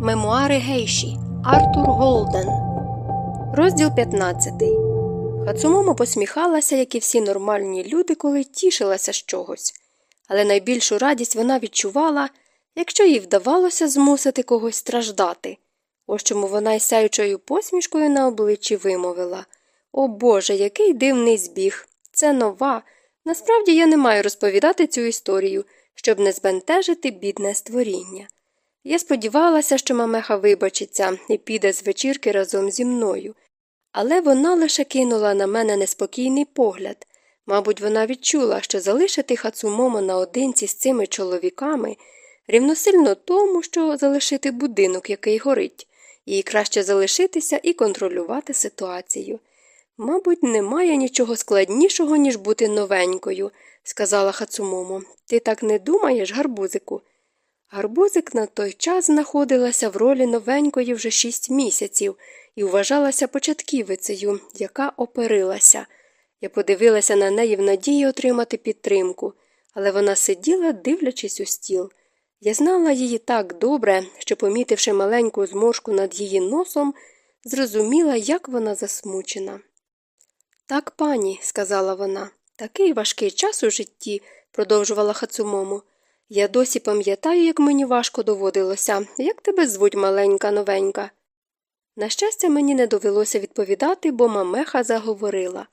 Мемуари Гейші Артур Голден. Розділ 15. Хацумомо посміхалася, як і всі нормальні люди, коли тішилася з чогось. Але найбільшу радість вона відчувала, якщо їй вдавалося змусити когось страждати. Ось чому вона із сяючою посмішкою на обличчі вимовила О Боже, який дивний збіг! Це нова. Насправді я не маю розповідати цю історію, щоб не збентежити бідне створіння. Я сподівалася, що мамеха вибачиться і піде з вечірки разом зі мною, але вона лише кинула на мене неспокійний погляд. Мабуть, вона відчула, що залишити Хацумомо наодинці з цими чоловіками рівносильно тому, що залишити будинок, який горить, їй краще залишитися і контролювати ситуацію. Мабуть, немає нічого складнішого, ніж бути новенькою, сказала Хацумомо. Ти так не думаєш, гарбузику? Гарбузик на той час знаходилася в ролі новенької вже шість місяців і вважалася початківицею, яка оперилася. Я подивилася на неї в надії отримати підтримку, але вона сиділа, дивлячись у стіл. Я знала її так добре, що, помітивши маленьку зморшку над її носом, зрозуміла, як вона засмучена. Так, пані, сказала вона, такий важкий час у житті, продовжувала Хацумому. Я досі пам'ятаю, як мені важко доводилося, як тебе звуть маленька новенька. На щастя, мені не довелося відповідати, бо мамеха заговорила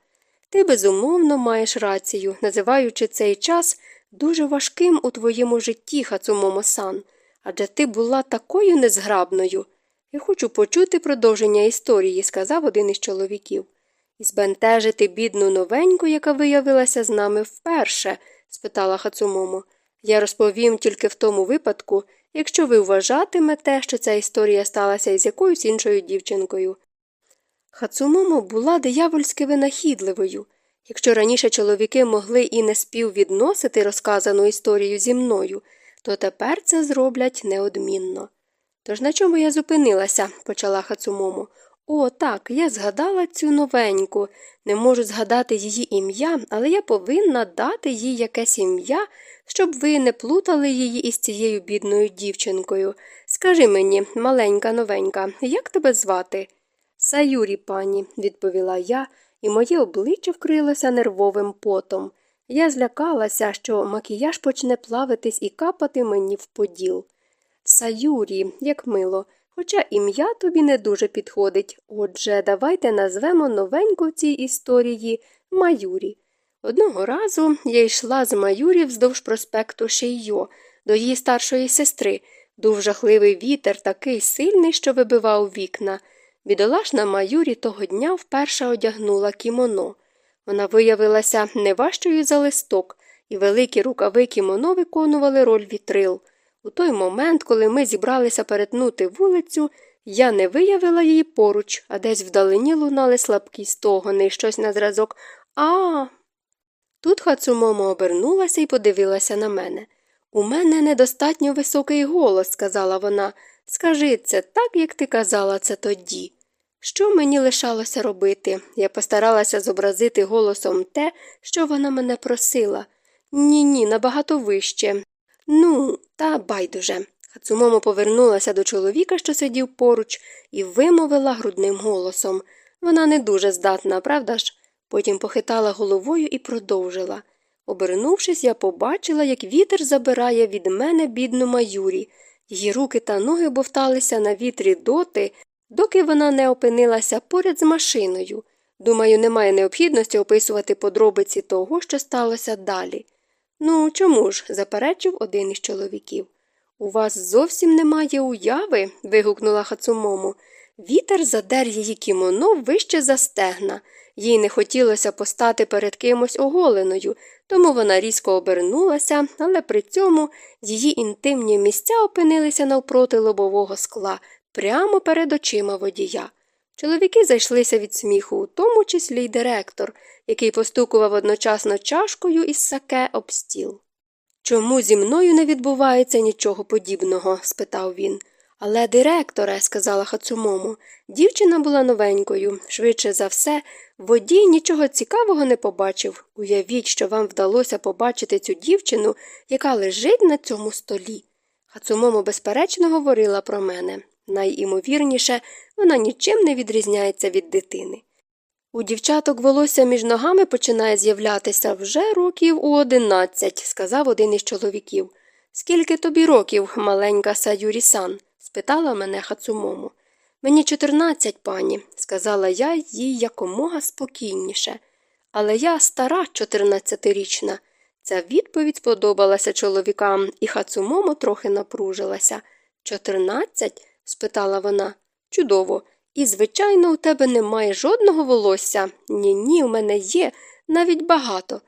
ти безумовно маєш рацію, називаючи цей час дуже важким у твоєму житті, Хацумомо сан, адже ти була такою незграбною. Я хочу почути продовження історії, сказав один із чоловіків. І збентежити бідну новеньку, яка виявилася з нами вперше? спитала Хацумомо. Я розповім тільки в тому випадку, якщо ви вважатимете, що ця історія сталася із якоюсь іншою дівчинкою. Хацумомо була диявольськи винахідливою. Якщо раніше чоловіки могли і не співвідносити розказану історію зі мною, то тепер це зроблять неодмінно. Тож на чому я зупинилася, почала Хацумомо. О, так, я згадала цю новеньку. Не можу згадати її ім'я, але я повинна дати їй якесь ім'я, щоб ви не плутали її із цією бідною дівчинкою. Скажи мені, маленька новенька, як тебе звати? Саюрі, пані, відповіла я, і моє обличчя вкрилося нервовим потом. Я злякалася, що макіяж почне плавитись і капати мені в поділ. Саюрі, як мило, хоча ім'я тобі не дуже підходить. Отже, давайте назвемо новеньку в цій історії Маюрі. Одного разу я йшла з Маюрі вздовж проспекту Шеййо до її старшої сестри. Дув жахливий вітер, такий сильний, що вибивав вікна. Бідолашна Маюрі того дня вперше одягнула кімоно. Вона виявилася не важчою за листок, і великі рукави кімоно виконували роль вітрил. У той момент, коли ми зібралися перетнути вулицю, я не виявила її поруч, а десь вдалині лунали слабкі стогони, щось на зразок А. Тут Хацумомо обернулася і подивилася на мене. У мене недостатньо високий голос, сказала вона. Скажи це так, як ти казала це тоді. Що мені лишалося робити? Я постаралася зобразити голосом те, що вона мене просила. Ні, ні, набагато вище. Ну, та байдуже. Хацумомо повернулася до чоловіка, що сидів поруч, і вимовила грудним голосом. Вона не дуже здатна, правда ж? Потім похитала головою і продовжила. Обернувшись, я побачила, як вітер забирає від мене бідну маюрі. Її руки та ноги бовталися на вітрі доти, доки вона не опинилася поряд з машиною. Думаю, немає необхідності описувати подробиці того, що сталося далі. Ну, чому ж? заперечив один із чоловіків. У вас зовсім немає уяви. вигукнула Хацумому. Вітер задер її кімоно вище за стегна. Їй не хотілося постати перед кимось оголеною, тому вона різко обернулася, але при цьому її інтимні місця опинилися навпроти лобового скла, прямо перед очима водія. Чоловіки зайшлися від сміху, у тому числі й директор, який постукував одночасно чашкою із саке об стіл. Чому зі мною не відбувається нічого подібного? спитав він. Але, директоре, сказала Хацумому, дівчина була новенькою. Швидше за все, водій нічого цікавого не побачив. Уявіть, що вам вдалося побачити цю дівчину, яка лежить на цьому столі. Хацумому, безперечно, говорила про мене. Найімовірніше, вона нічим не відрізняється від дитини. У дівчаток волосся між ногами починає з'являтися вже років у одинадцять, сказав один із чоловіків. Скільки тобі років, маленька Саюрі-сан?» – спитала мене Хацумому. Мені чотирнадцять, пані, сказала я їй якомога спокійніше. Але я стара чотирнадцятирічна. Ця відповідь сподобалася чоловікам, і Хацумомо трохи напружилася. Чотирнадцять? Спитала вона. Чудово. І, звичайно, у тебе немає жодного волосся. Ні, ні, у мене є, навіть багато.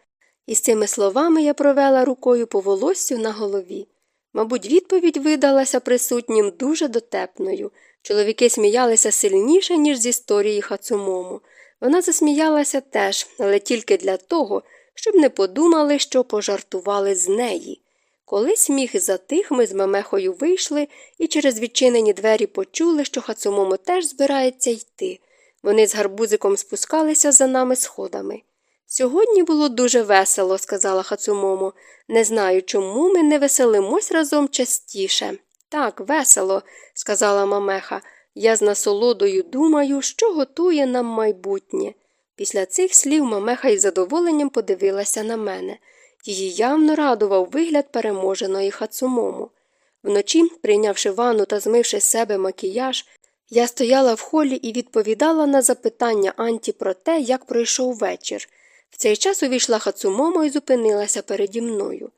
І з цими словами я провела рукою по волоссю на голові. Мабуть, відповідь видалася присутнім дуже дотепною. Чоловіки сміялися сильніше, ніж з історії Хацумому. Вона засміялася теж, але тільки для того, щоб не подумали, що пожартували з неї. Коли сміх затих, ми з мемехою вийшли і через відчинені двері почули, що Хацумому теж збирається йти. Вони з гарбузиком спускалися за нами сходами. Сьогодні було дуже весело, сказала Хацумому. Не знаю, чому ми не веселимось разом частіше. Так, весело, сказала Мамеха. Я з насолодою думаю, що готує нам майбутнє. Після цих слів Мамеха із задоволенням подивилася на мене. Її явно радував вигляд переможеної хацумому. Вночі, прийнявши ванну та змивши з себе макіяж, я стояла в холі і відповідала на запитання Анті про те, як пройшов вечір. В цей час увійшла хацумомо і зупинилася переді мною.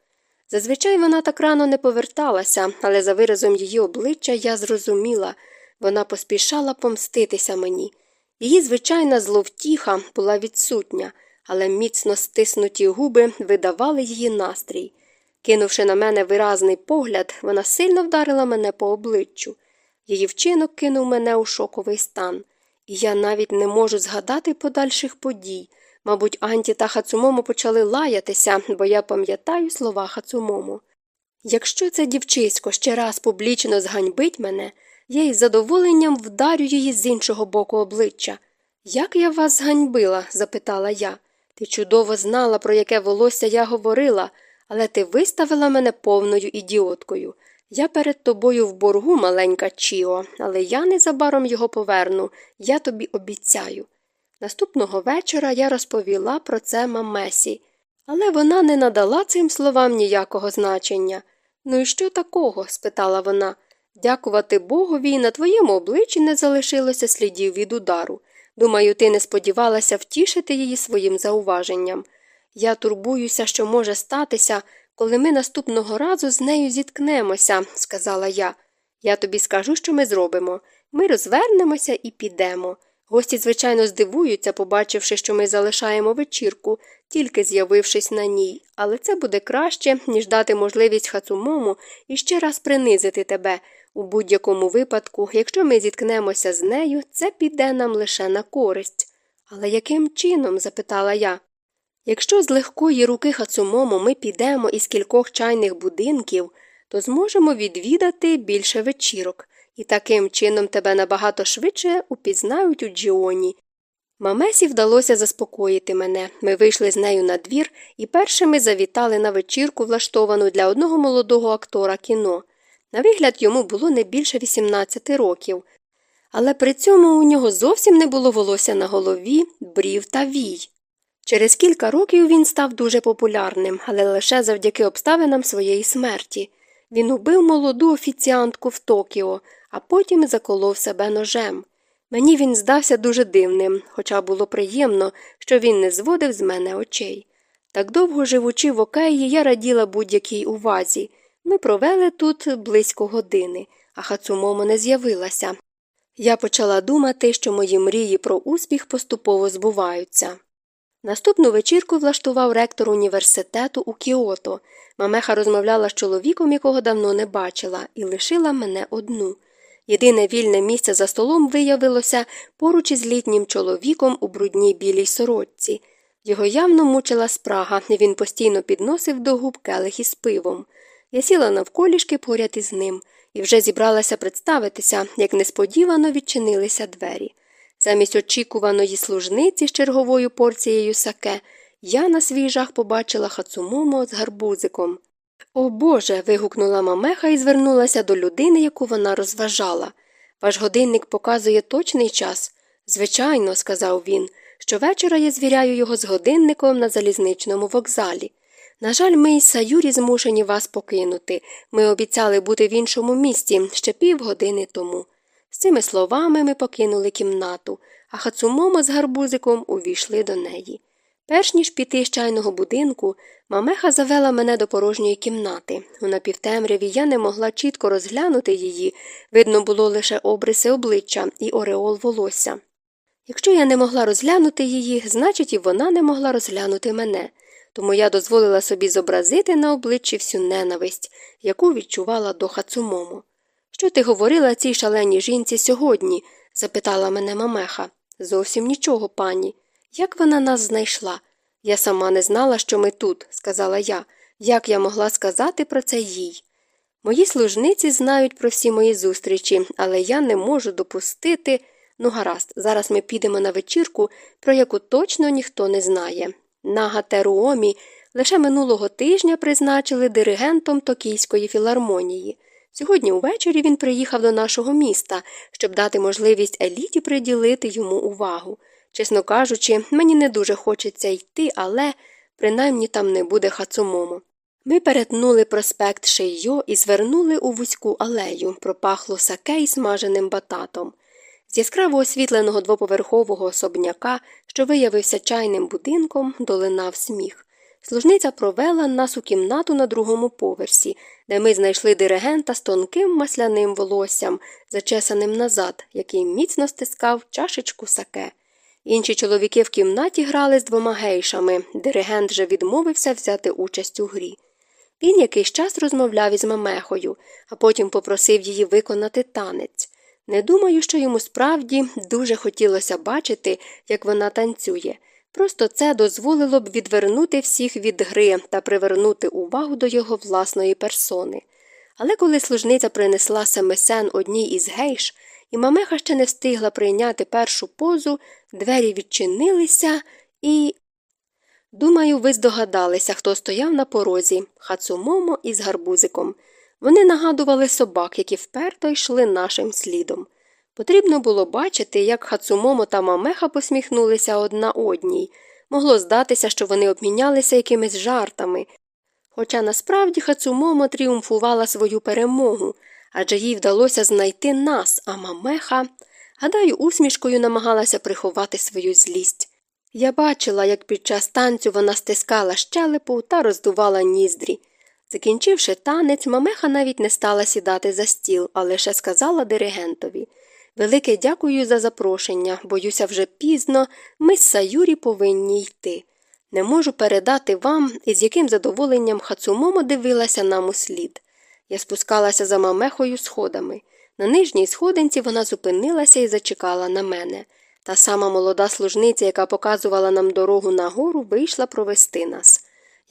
Зазвичай вона так рано не поверталася, але за виразом її обличчя я зрозуміла вона поспішала помститися мені. Її звичайна зловтіха була відсутня але міцно стиснуті губи видавали її настрій. Кинувши на мене виразний погляд, вона сильно вдарила мене по обличчю. Її вчинок кинув мене у шоковий стан, і я навіть не можу згадати подальших подій. Мабуть, Анті та Хацумому почали лаятися, бо я пам'ятаю слова Хацумому. Якщо це дівчисько ще раз публічно зганьбить мене, я із задоволенням вдарю її з іншого боку обличчя. Як я вас зганьбила? запитала я. Ти чудово знала, про яке волосся я говорила, але ти виставила мене повною ідіоткою. Я перед тобою в боргу, маленька Чіо, але я незабаром його поверну, я тобі обіцяю. Наступного вечора я розповіла про це мамесі, але вона не надала цим словам ніякого значення. Ну і що такого? спитала вона. Дякувати Богові, на твоєму обличчі не залишилося слідів від удару. Думаю, ти не сподівалася втішити її своїм зауваженням. Я турбуюся, що може статися, коли ми наступного разу з нею зіткнемося, сказала я. Я тобі скажу, що ми зробимо. Ми розвернемося і підемо. Гості, звичайно, здивуються, побачивши, що ми залишаємо вечірку, тільки з'явившись на ній, але це буде краще, ніж дати можливість хацумому і ще раз принизити тебе. У будь-якому випадку, якщо ми зіткнемося з нею, це піде нам лише на користь. Але яким чином? запитала я. Якщо з легкої руки хацумому ми підемо із кількох чайних будинків, то зможемо відвідати більше вечірок, і таким чином тебе набагато швидше упізнають у Джіоні. Мамесі вдалося заспокоїти мене. Ми вийшли з нею на двір і першими завітали на вечірку, влаштовану для одного молодого актора кіно. На вигляд йому було не більше 18 років, але при цьому у нього зовсім не було волосся на голові, брів та вій. Через кілька років він став дуже популярним, але лише завдяки обставинам своєї смерті. Він убив молоду офіціантку в Токіо, а потім заколов себе ножем. Мені він здався дуже дивним, хоча було приємно, що він не зводив з мене очей. Так довго живучи в океї, я раділа будь-якій увазі. Ми провели тут близько години, а Хацумомо не з'явилася. Я почала думати, що мої мрії про успіх поступово збуваються. Наступну вечірку влаштував ректор університету у Кіото. Мамеха розмовляла з чоловіком, якого давно не бачила, і лишила мене одну. Єдине вільне місце за столом виявилося поруч із літнім чоловіком у брудній білій сорочці. Його явно мучила спрага, і він постійно підносив до губ келих із пивом. Я сіла навколішки поряд із ним і вже зібралася представитися, як несподівано відчинилися двері. Замість очікуваної служниці з черговою порцією саке я на свій жах побачила хацумомо з гарбузиком. О Боже. вигукнула мамеха і звернулася до людини, яку вона розважала. Ваш годинник показує точний час? Звичайно, сказав він. Щовечора я звіряю його з годинником на залізничному вокзалі. На жаль, ми із Саюрі змушені вас покинути. Ми обіцяли бути в іншому місті ще півгодини тому. З цими словами ми покинули кімнату, а Хацумомо з гарбузиком увійшли до неї. Перш ніж піти з чайного будинку, мамеха завела мене до порожньої кімнати. У напівтемряві я не могла чітко розглянути її, видно було лише обриси обличчя і ореол волосся. Якщо я не могла розглянути її, значить і вона не могла розглянути мене, тому я дозволила собі зобразити на обличчі всю ненависть, яку відчувала до Хацумому. Що ти говорила цій шаленій жінці сьогодні? запитала мене мамеха. Зовсім нічого, пані. Як вона нас знайшла? Я сама не знала, що ми тут, сказала я. Як я могла сказати про це їй? Мої служниці знають про всі мої зустрічі, але я не можу допустити. Ну, гаразд, зараз ми підемо на вечірку, про яку точно ніхто не знає. На Гатеруомі лише минулого тижня призначили диригентом Токійської філармонії. Сьогодні увечері він приїхав до нашого міста, щоб дати можливість еліті приділити йому увагу. Чесно кажучи, мені не дуже хочеться йти, але принаймні там не буде хацумому. Ми перетнули проспект Шеййо і звернули у вузьку алею, пропахло саке і смаженим бататом. З яскраво освітленого двоповерхового особняка, що виявився чайним будинком, долинав сміх. Служниця провела нас у кімнату на другому поверсі, де ми знайшли диригента з тонким масляним волоссям, зачесаним назад, який міцно стискав чашечку саке. Інші чоловіки в кімнаті грали з двома гейшами, диригент же відмовився взяти участь у грі. Він якийсь час розмовляв із мамехою, а потім попросив її виконати танець. Не думаю, що йому справді дуже хотілося бачити, як вона танцює. Просто це дозволило б відвернути всіх від гри та привернути увагу до його власної персони. Але коли служниця принесла семесен одній із гейш, і мамеха ще не встигла прийняти першу позу, двері відчинилися і. Думаю, ви здогадалися, хто стояв на порозі хацумомо із гарбузиком. Вони нагадували собак, які вперто йшли нашим слідом. Потрібно було бачити, як Хацумомо та Мамеха посміхнулися одна одній. Могло здатися, що вони обмінялися якимись жартами. Хоча насправді Хацумомо тріумфувала свою перемогу, адже їй вдалося знайти нас, а Мамеха, гадаю, усмішкою намагалася приховати свою злість. Я бачила, як під час танцю вона стискала щелепу та роздувала ніздрі. Закінчивши танець, мамеха навіть не стала сідати за стіл, а лише сказала диригентові Велике дякую за запрошення, боюся, вже пізно, ми з Саюрі повинні йти. Не можу передати вам, із яким задоволенням Хацумомо дивилася нам у слід. Я спускалася за мамехою сходами. На нижній сходинці вона зупинилася і зачекала на мене. Та сама молода служниця, яка показувала нам дорогу нагору, вийшла провести нас.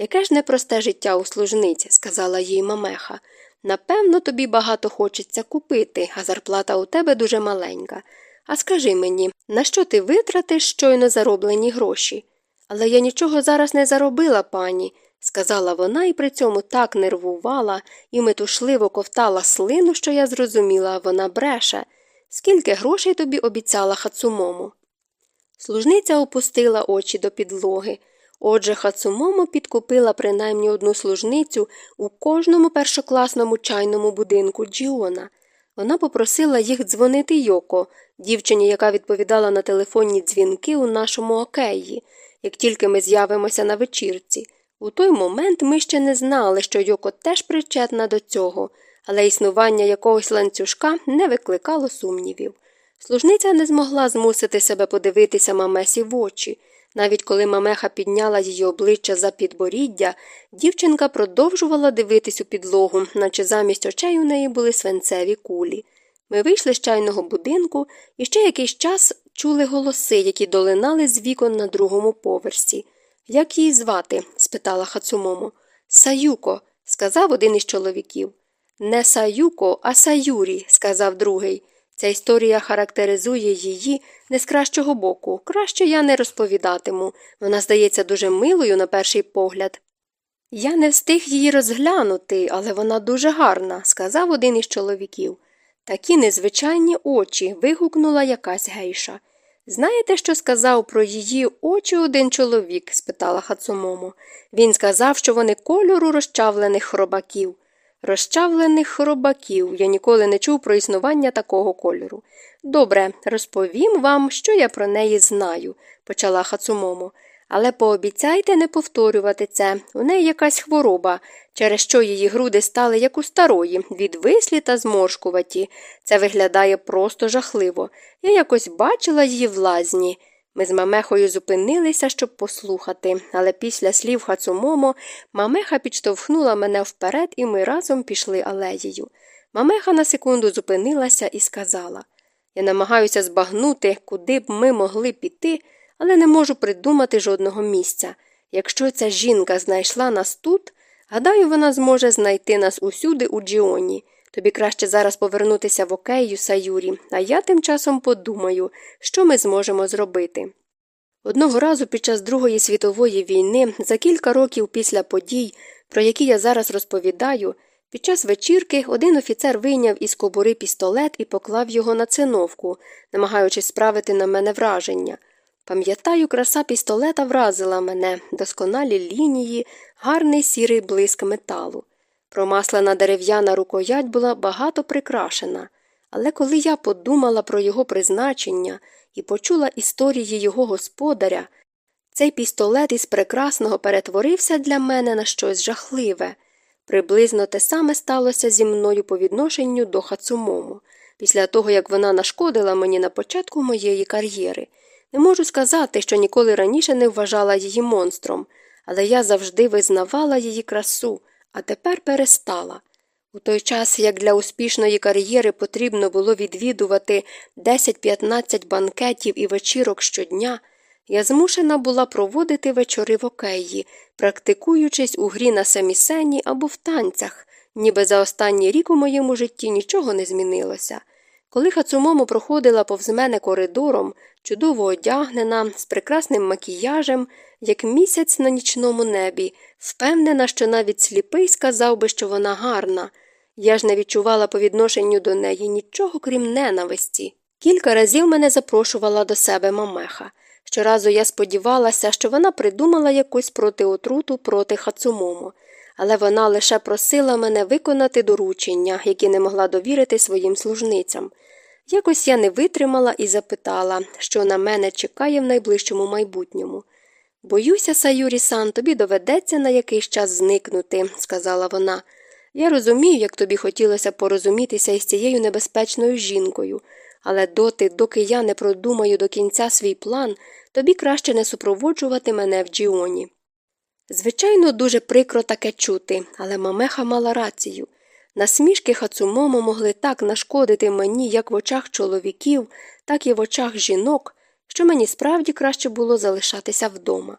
Яке ж непросте життя у служниці, сказала їй мамеха. Напевно, тобі багато хочеться купити, а зарплата у тебе дуже маленька. А скажи мені, на що ти витратиш щойно зароблені гроші? Але я нічого зараз не заробила, пані, сказала вона і при цьому так нервувала і метушливо ковтала слину, що я зрозуміла, вона бреше. Скільки грошей тобі обіцяла хацумому? Служниця опустила очі до підлоги. Отже, Хацумомо підкупила принаймні одну служницю у кожному першокласному чайному будинку Джіона. Вона попросила їх дзвонити Йоко, дівчині, яка відповідала на телефонні дзвінки у нашому океї, як тільки ми з'явимося на вечірці. У той момент ми ще не знали, що Йоко теж причетна до цього, але існування якогось ланцюжка не викликало сумнівів. Служниця не змогла змусити себе подивитися мамесі в очі. Навіть коли мамеха підняла її обличчя за підборіддя, дівчинка продовжувала дивитись у підлогу, наче замість очей у неї були свинцеві кулі. Ми вийшли з чайного будинку і ще якийсь час чули голоси, які долинали з вікон на другому поверсі. Як її звати? спитала Хацумомо. Саюко, сказав один із чоловіків. Не Саюко, а Саюрі, сказав другий. Ця історія характеризує її не з кращого боку. Краще я не розповідатиму. Вона здається дуже милою на перший погляд. Я не встиг її розглянути, але вона дуже гарна, сказав один із чоловіків. Такі незвичайні очі. вигукнула якась гейша. Знаєте, що сказав про її очі один чоловік? спитала Хацумомо. Він сказав, що вони кольору розчавлених хробаків. Розчавлених хробаків. Я ніколи не чув про існування такого кольору. Добре, розповім вам, що я про неї знаю, почала Хацумомо. Але пообіцяйте не повторювати це. У неї якась хвороба, через що її груди стали як у старої, відвислі та зморшкуваті. Це виглядає просто жахливо. Я якось бачила її в лазні. Ми з мамехою зупинилися, щоб послухати, але після слів Хацумомо мамеха підштовхнула мене вперед, і ми разом пішли алеєю. Мамеха на секунду зупинилася і сказала Я намагаюся збагнути, куди б ми могли піти, але не можу придумати жодного місця. Якщо ця жінка знайшла нас тут, гадаю, вона зможе знайти нас усюди у Джіоні. Тобі краще зараз повернутися в окею, Саюрі, а я тим часом подумаю, що ми зможемо зробити. Одного разу під час Другої світової війни, за кілька років після подій, про які я зараз розповідаю, під час вечірки один офіцер вийняв із кобури пістолет і поклав його на циновку, намагаючись справити на мене враження. Пам'ятаю, краса пістолета вразила мене, досконалі лінії, гарний сірий блиск металу. Промаслена дерев'яна рукоять була багато прикрашена, але коли я подумала про його призначення і почула історії його господаря, цей пістолет із прекрасного перетворився для мене на щось жахливе. Приблизно те саме сталося зі мною по відношенню до Хацумому, після того як вона нашкодила мені на початку моєї кар'єри. Не можу сказати, що ніколи раніше не вважала її монстром, але я завжди визнавала її красу, а тепер перестала. У той час, як для успішної кар'єри потрібно було відвідувати 10-15 банкетів і вечірок щодня, я змушена була проводити вечори в океї, практикуючись у грі на самісені або в танцях, ніби за останній рік у моєму житті нічого не змінилося. Коли Хацумому проходила повз мене коридором, чудово одягнена, з прекрасним макіяжем, як місяць на нічному небі, впевнена, що навіть сліпий сказав би, що вона гарна. Я ж не відчувала по відношенню до неї нічого, крім ненависті. Кілька разів мене запрошувала до себе мамеха. Щоразу я сподівалася, що вона придумала якусь протиотруту проти Хацумому, але вона лише просила мене виконати доручення, які не могла довірити своїм служницям. Якось я не витримала і запитала, що на мене чекає в найближчому майбутньому. Боюся, Саюрі сан, тобі доведеться на якийсь час зникнути, сказала вона. Я розумію, як тобі хотілося порозумітися із цією небезпечною жінкою, але доти, доки я не продумаю до кінця свій план, тобі краще не супроводжувати мене в Джіоні. Звичайно, дуже прикро таке чути, але мамеха мала рацію. Насмішки Хацумомо могли так нашкодити мені як в очах чоловіків, так і в очах жінок, що мені справді краще було залишатися вдома.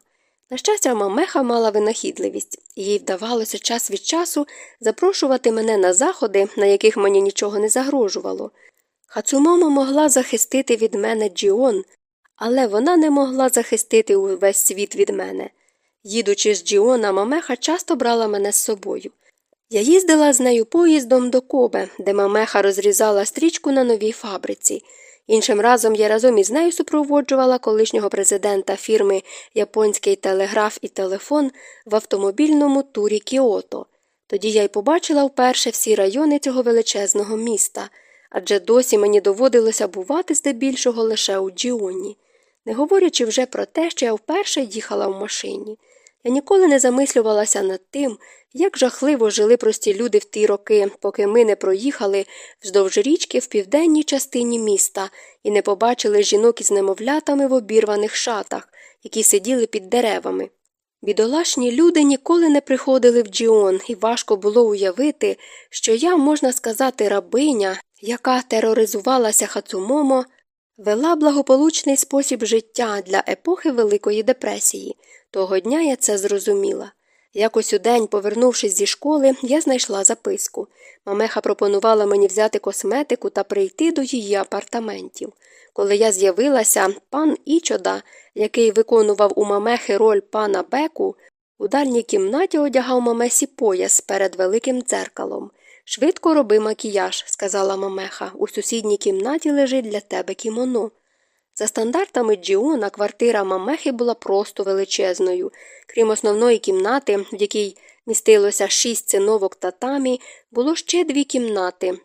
На щастя, мамеха мала винахідливість, їй вдавалося час від часу запрошувати мене на заходи, на яких мені нічого не загрожувало. Хацумомо могла захистити від мене Джіон, але вона не могла захистити увесь світ від мене. Їдучи з Джіона, мамеха часто брала мене з собою. Я їздила з нею поїздом до Кобе, де мамеха розрізала стрічку на новій фабриці. Іншим разом я разом із нею супроводжувала колишнього президента фірми Японський телеграф і телефон в автомобільному турі Кіото. Тоді я й побачила вперше всі райони цього величезного міста, адже досі мені доводилося бувати здебільшого лише у Джіоні, не говорячи вже про те, що я вперше їхала в машині. Я ніколи не замислювалася над тим, як жахливо жили прості люди в ті роки, поки ми не проїхали вздовж річки в південній частині міста і не побачили жінок із немовлятами в обірваних шатах, які сиділи під деревами. Бідолашні люди ніколи не приходили в Джіон, і важко було уявити, що я, можна сказати, рабиня, яка тероризувалася Хацумомо, вела благополучний спосіб життя для епохи Великої депресії. Того дня я це зрозуміла. Якось у день, повернувшись зі школи, я знайшла записку. Мамеха пропонувала мені взяти косметику та прийти до її апартаментів. Коли я з'явилася, пан Ічода, який виконував у мамехи роль пана Беку, у дальній кімнаті одягав мамесі пояс перед великим дзеркалом. Швидко роби макіяж, сказала Мамеха. У сусідній кімнаті лежить для тебе кімоно. За стандартами Джіона, квартира Мамехи була просто величезною. Крім основної кімнати, в якій містилося шість циновок татамі, було ще дві кімнати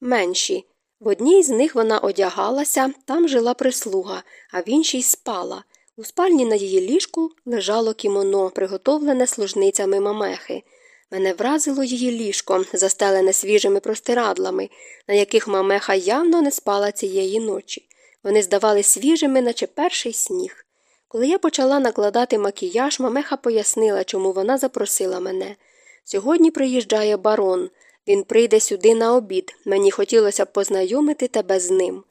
менші. В одній з них вона одягалася, там жила прислуга, а в іншій спала. У спальні на її ліжку лежало кімоно, приготовлене служницями мамехи. Мене вразило її ліжко, застелене свіжими простирадлами, на яких мамеха явно не спала цієї ночі. Вони здавали свіжими, наче перший сніг. Коли я почала накладати макіяж, мамеха пояснила, чому вона запросила мене. Сьогодні приїжджає барон. Він прийде сюди на обід. Мені хотілося б познайомити тебе з ним.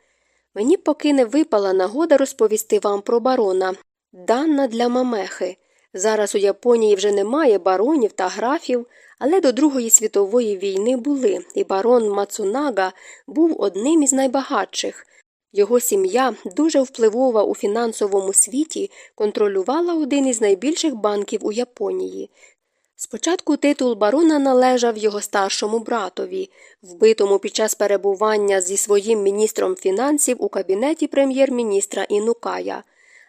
Мені поки не випала нагода розповісти вам про барона, дана для мамехи. Зараз у Японії вже немає баронів та графів, але до Другої світової війни були, і барон Мацунага був одним із найбагатших. Його сім'я, дуже впливова у фінансовому світі, контролювала один із найбільших банків у Японії. Спочатку титул барона належав його старшому братові, вбитому під час перебування зі своїм міністром фінансів у кабінеті прем'єр-міністра Інукая.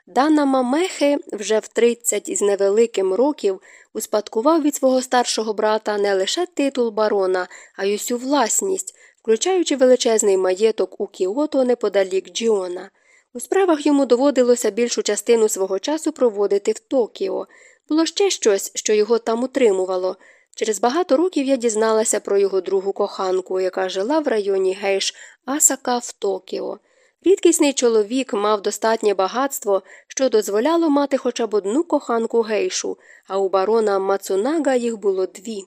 Дана Мамехи вже в 30 із невеликим років успадкував від свого старшого брата не лише титул барона, а й усю власність, включаючи величезний маєток у Кіото неподалік Джіона. У справах йому доводилося більшу частину свого часу проводити в Токіо. Було ще щось, що його там утримувало. Через багато років я дізналася про його другу коханку, яка жила в районі Гейш Асака в Токіо. Рідкісний чоловік мав достатнє багатство, що дозволяло мати хоча б одну коханку гейшу, а у барона Мацунага їх було дві.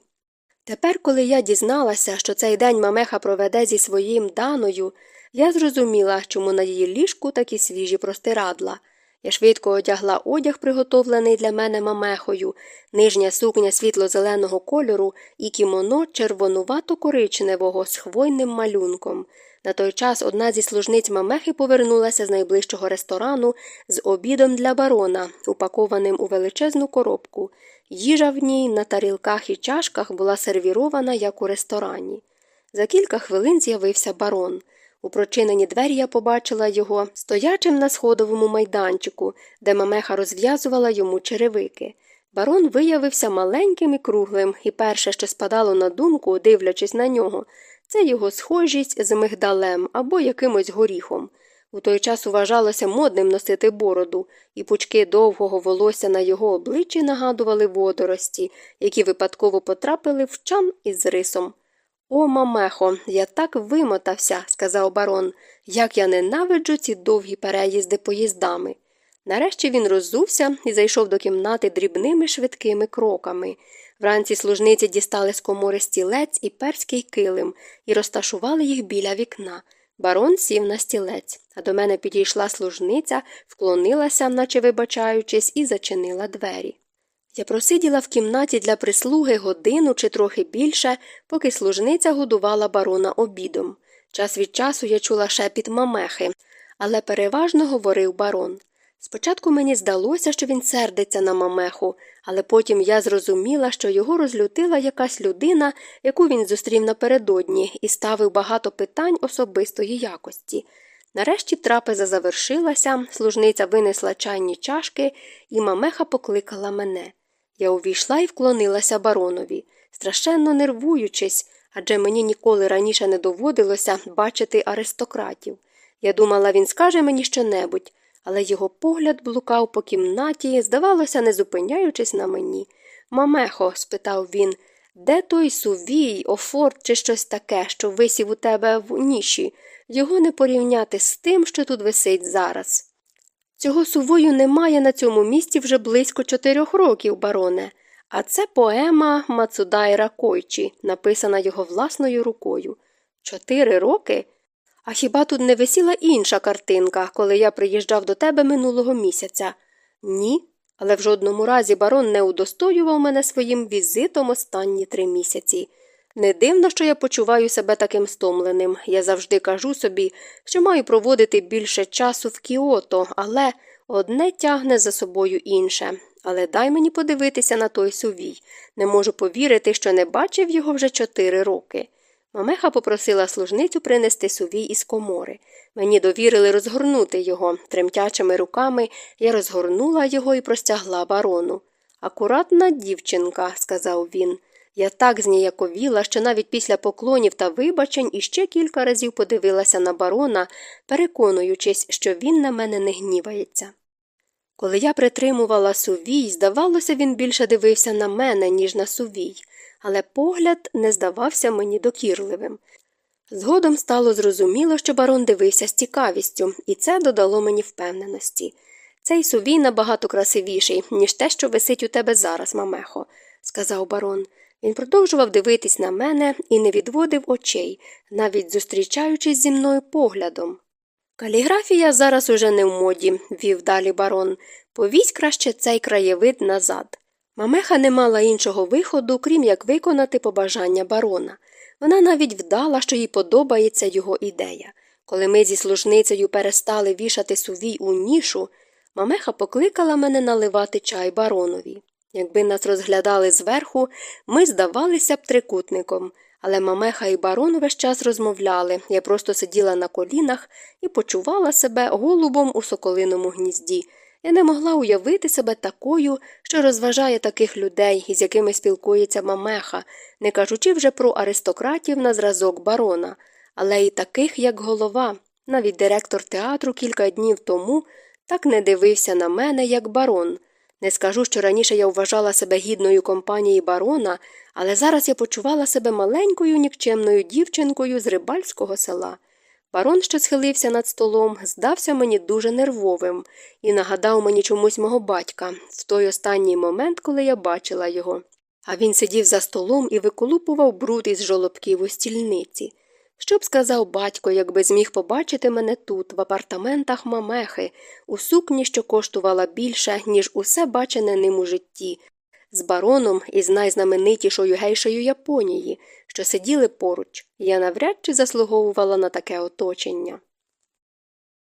Тепер, коли я дізналася, що цей день мамеха проведе зі своїм даною, я зрозуміла, чому на її ліжку такі свіжі простирадла. Я швидко одягла одяг, приготовлений для мене мамехою, нижня сукня світло-зеленого кольору і кімоно червонувато коричневого з хвойним малюнком. На той час одна зі служниць мамехи повернулася з найближчого ресторану з обідом для барона, упакованим у величезну коробку. Їжа в ній на тарілках і чашках була сервірована, як у ресторані. За кілька хвилин з'явився барон. У прочинені двері я побачила його стоячим на сходовому майданчику, де мамеха розв'язувала йому черевики. Барон виявився маленьким і круглим, і перше, що спадало на думку, дивлячись на нього, це його схожість з мигдалем або якимось горіхом. У той час вважалося модним носити бороду, і пучки довгого волосся на його обличчі нагадували водорості, які випадково потрапили в чан із рисом. О, мамехо, я так вимотався, сказав барон, як я ненавиджу ці довгі переїзди поїздами. Нарешті він роззувся і зайшов до кімнати дрібними швидкими кроками. Вранці служниці дістали з комори стілець і перський килим і розташували їх біля вікна. Барон сів на стілець, а до мене підійшла служниця, вклонилася, наче вибачаючись, і зачинила двері. Я просиділа в кімнаті для прислуги годину чи трохи більше, поки служниця годувала барона обідом. Час від часу я чула шепіт мамехи, але переважно говорив барон. Спочатку мені здалося, що він сердиться на мамеху, але потім я зрозуміла, що його розлютила якась людина, яку він зустрів напередодні, і ставив багато питань особистої якості. Нарешті трапеза завершилася, служниця винесла чайні чашки, і мамеха покликала мене. Я увійшла і вклонилася баронові, страшенно нервуючись, адже мені ніколи раніше не доводилося бачити аристократів. Я думала, він скаже мені щонебудь, але його погляд блукав по кімнаті, здавалося, не зупиняючись на мені. Мамехо, спитав він, де той сувій, офорт чи щось таке, що висів у тебе в ніші? Його не порівняти з тим, що тут висить зараз. Цього сувою немає на цьому місці вже близько чотирьох років, бароне, а це поема Мацудайра Койчі, написана його власною рукою. Чотири роки? А хіба тут не висіла інша картинка, коли я приїжджав до тебе минулого місяця? Ні, але в жодному разі барон не удостоював мене своїм візитом останні три місяці. Не дивно, що я почуваю себе таким стомленим. Я завжди кажу собі, що маю проводити більше часу в кіото, але одне тягне за собою інше. Але дай мені подивитися на той сувій. Не можу повірити, що не бачив його вже чотири роки. Мамеха попросила служницю принести сувій із комори. Мені довірили розгорнути його. Тремтячими руками я розгорнула його і простягла барону. Акуратна дівчинка, сказав він. Я так зніяковіла, що навіть після поклонів та вибачень іще кілька разів подивилася на барона, переконуючись, що він на мене не гнівається. Коли я притримувала сувій, здавалося, він більше дивився на мене, ніж на сувій, але погляд не здавався мені докірливим. Згодом стало зрозуміло, що барон дивився з цікавістю, і це додало мені впевненості. Цей сувій набагато красивіший, ніж те, що висить у тебе зараз, мамехо, сказав барон. Він продовжував дивитись на мене і не відводив очей, навіть зустрічаючись зі мною поглядом. Каліграфія зараз уже не в моді, вів далі барон. Повісь краще цей краєвид назад. Мамеха не мала іншого виходу, крім як виконати побажання барона. Вона навіть вдала, що їй подобається його ідея. Коли ми зі служницею перестали вішати сувій у нішу, мамеха покликала мене наливати чай баронові. Якби нас розглядали зверху, ми здавалися б трикутником, але мамеха і барон весь час розмовляли, я просто сиділа на колінах і почувала себе голубом у соколиному гнізді. Я не могла уявити себе такою, що розважає таких людей, із якими спілкується мамеха, не кажучи вже про аристократів на зразок барона, але й таких, як голова. Навіть директор театру кілька днів тому так не дивився на мене, як барон. Не скажу, що раніше я вважала себе гідною компанії барона, але зараз я почувала себе маленькою нікчемною дівчинкою з рибальського села. Барон, що схилився над столом, здався мені дуже нервовим і нагадав мені чомусь мого батька в той останній момент, коли я бачила його. А він сидів за столом і виколупував бруд із жолобків у стільниці. Що б сказав батько, якби зміг побачити мене тут, в апартаментах мамехи, у сукні, що коштувала більше, ніж усе бачене ним у житті, з бароном із найзнаменитішою гейшею Японії, що сиділи поруч, я навряд чи заслуговувала на таке оточення.